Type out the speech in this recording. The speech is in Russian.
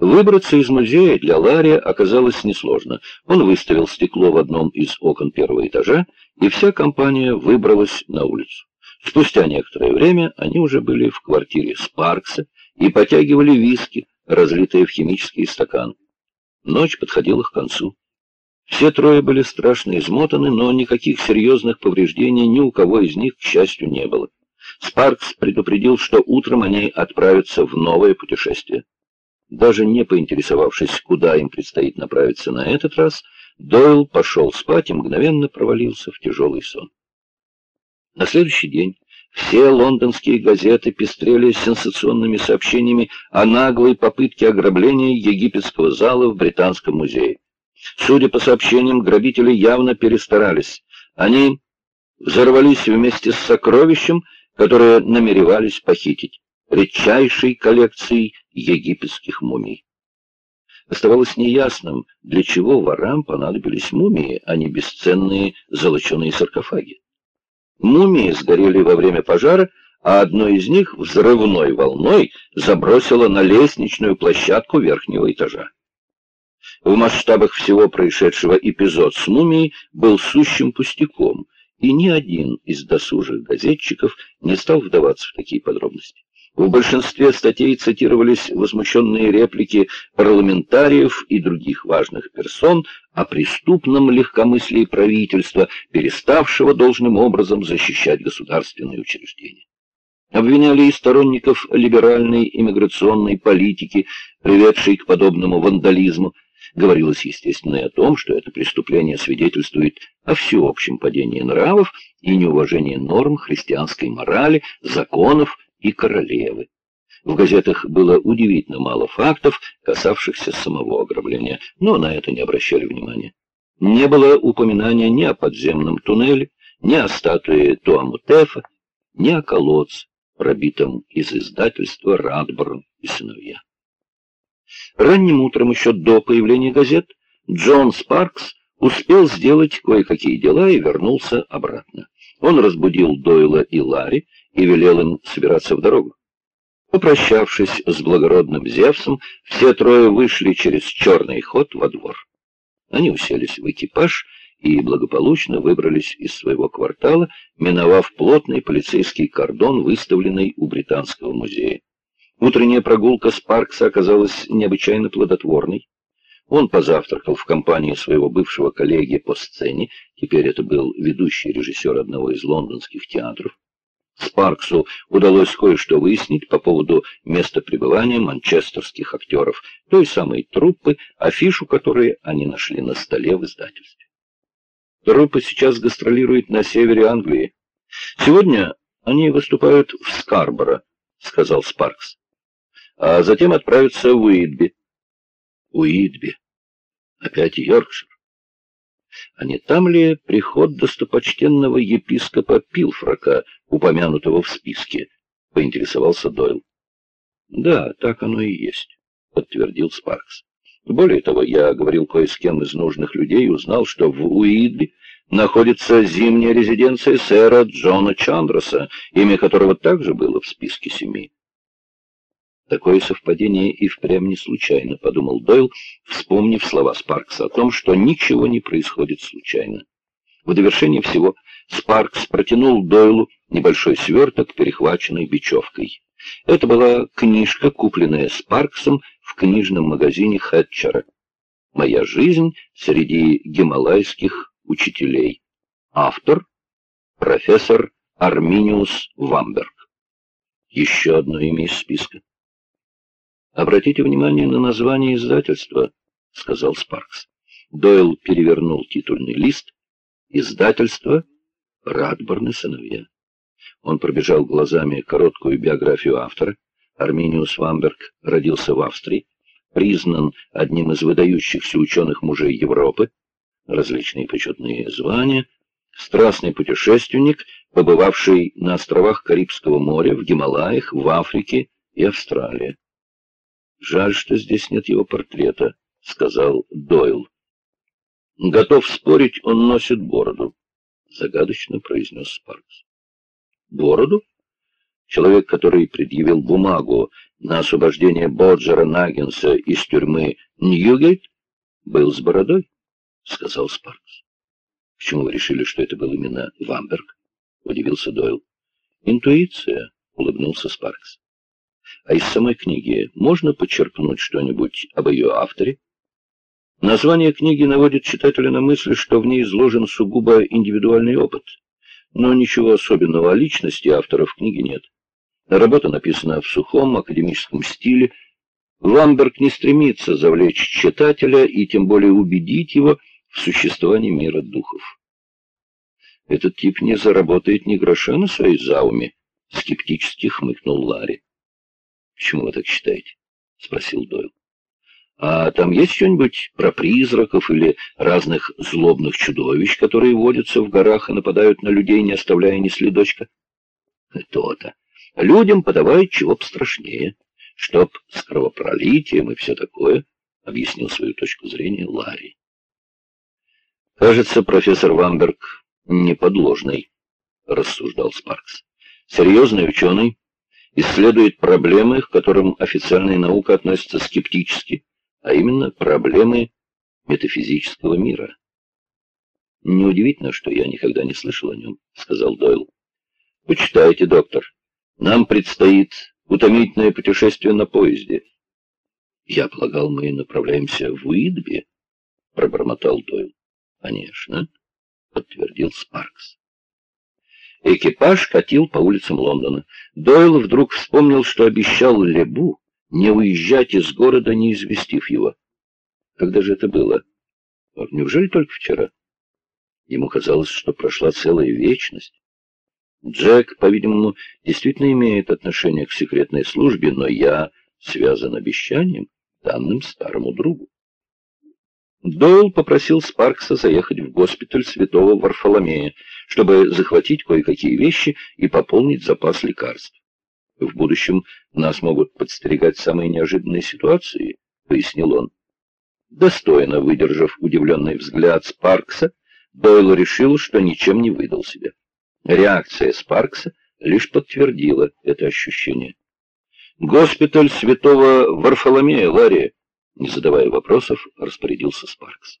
Выбраться из музея для Ларри оказалось несложно. Он выставил стекло в одном из окон первого этажа, и вся компания выбралась на улицу. Спустя некоторое время они уже были в квартире Спаркса и потягивали виски, разлитые в химический стакан. Ночь подходила к концу. Все трое были страшно измотаны, но никаких серьезных повреждений ни у кого из них, к счастью, не было. Спаркс предупредил, что утром они отправятся в новое путешествие. Даже не поинтересовавшись, куда им предстоит направиться на этот раз, Дойл пошел спать и мгновенно провалился в тяжелый сон. На следующий день все лондонские газеты пестрели сенсационными сообщениями о наглой попытке ограбления египетского зала в Британском музее. Судя по сообщениям, грабители явно перестарались. Они взорвались вместе с сокровищем, которое намеревались похитить, редчайшей коллекцией египетских мумий. Оставалось неясным, для чего ворам понадобились мумии, а не бесценные золоченые саркофаги. Мумии сгорели во время пожара, а одну из них взрывной волной забросило на лестничную площадку верхнего этажа. В масштабах всего происшедшего эпизод с мумией был сущим пустяком, и ни один из досужих газетчиков не стал вдаваться в такие подробности. В большинстве статей цитировались возмущенные реплики парламентариев и других важных персон о преступном легкомыслии правительства, переставшего должным образом защищать государственные учреждения. Обвиняли и сторонников либеральной иммиграционной политики, приведшей к подобному вандализму. Говорилось, естественно, и о том, что это преступление свидетельствует о всеобщем падении нравов и неуважении норм христианской морали, законов и королевы. В газетах было удивительно мало фактов, касавшихся самого ограбления, но на это не обращали внимания. Не было упоминания ни о подземном туннеле, ни о статуе Туамутефа, ни о колодце, пробитом из издательства «Радборн и сыновья». Ранним утром, еще до появления газет, Джон Спаркс успел сделать кое-какие дела и вернулся обратно. Он разбудил Дойла и Ларри, и велел им собираться в дорогу. Попрощавшись с благородным Зевсом, все трое вышли через черный ход во двор. Они уселись в экипаж и благополучно выбрались из своего квартала, миновав плотный полицейский кордон, выставленный у Британского музея. Утренняя прогулка с Паркса оказалась необычайно плодотворной. Он позавтракал в компании своего бывшего коллеги по сцене, теперь это был ведущий режиссер одного из лондонских театров. Спарксу удалось кое-что выяснить по поводу места пребывания манчестерских актеров, той самой труппы, афишу которой они нашли на столе в издательстве. Труппа сейчас гастролирует на севере Англии. Сегодня они выступают в Скарборо, сказал Спаркс. А затем отправятся в Уитби. Уитби. Опять Йоркшир. А не там ли приход достопочтенного епископа Пилфрака, упомянутого в списке? — поинтересовался Дойл. — Да, так оно и есть, — подтвердил Спаркс. Более того, я говорил кое с кем из нужных людей и узнал, что в Уидли находится зимняя резиденция сэра Джона Чандроса, имя которого также было в списке семи. Такое совпадение и впрямь не случайно, подумал Дойл, вспомнив слова Спаркса о том, что ничего не происходит случайно. В довершение всего Спаркс протянул Дойлу небольшой сверток, перехваченный бечевкой. Это была книжка, купленная Спарксом в книжном магазине Хэтчера. «Моя жизнь среди гималайских учителей». Автор — профессор Арминиус Вамберг. Еще одно имя из списка. «Обратите внимание на название издательства», — сказал Спаркс. Дойл перевернул титульный лист. «Издательство Радборн сыновья». Он пробежал глазами короткую биографию автора. Арминиус Вамберг родился в Австрии, признан одним из выдающихся ученых мужей Европы, различные почетные звания, страстный путешественник, побывавший на островах Карибского моря, в Гималаях, в Африке и Австралии. «Жаль, что здесь нет его портрета», — сказал Дойл. «Готов спорить, он носит бороду», — загадочно произнес Спаркс. «Бороду? Человек, который предъявил бумагу на освобождение Боджера Наггинса из тюрьмы Ньюгейт, был с бородой, — сказал Спаркс. — Почему вы решили, что это был именно Вамберг? — удивился Дойл. — Интуиция, — улыбнулся Спаркс. — А из самой книги можно подчеркнуть что-нибудь об ее авторе? Название книги наводит читателя на мысль, что в ней изложен сугубо индивидуальный опыт. Но ничего особенного о личности автора в книге нет. Работа написана в сухом академическом стиле. Ламберг не стремится завлечь читателя и тем более убедить его в существовании мира духов. Этот тип не заработает ни гроша на своей зауме, — скептически хмыкнул Ларри. — Почему вы так считаете? — спросил Дойл. — А там есть что-нибудь про призраков или разных злобных чудовищ, которые водятся в горах и нападают на людей, не оставляя ни следочка? — То-то. Людям подавай чего пострашнее, чтоб с кровопролитием и все такое, — объяснил свою точку зрения Ларри. Кажется, профессор Вамберг неподложный, — рассуждал Спаркс. Серьезный ученый исследует проблемы, к которым официальная наука относится скептически, а именно проблемы метафизического мира. «Неудивительно, что я никогда не слышал о нем», — сказал Дойл. «Почитайте, доктор. Нам предстоит утомительное путешествие на поезде. Я полагал, мы направляемся в Уидби, пробормотал Дойл. Конечно, подтвердил Спаркс. Экипаж катил по улицам Лондона. Дойл вдруг вспомнил, что обещал Лебу не уезжать из города, не известив его. Когда же это было? Неужели только вчера? Ему казалось, что прошла целая вечность. Джек, по-видимому, действительно имеет отношение к секретной службе, но я связан обещанием, данным старому другу. Дойл попросил Спаркса заехать в госпиталь святого Варфоломея, чтобы захватить кое-какие вещи и пополнить запас лекарств. В будущем нас могут подстерегать самые неожиданные ситуации, — пояснил он. Достойно выдержав удивленный взгляд Спаркса, Дойл решил, что ничем не выдал себя. Реакция Спаркса лишь подтвердила это ощущение. «Госпиталь святого Варфоломея, Ларри!» Не задавая вопросов, распорядился Спаркс.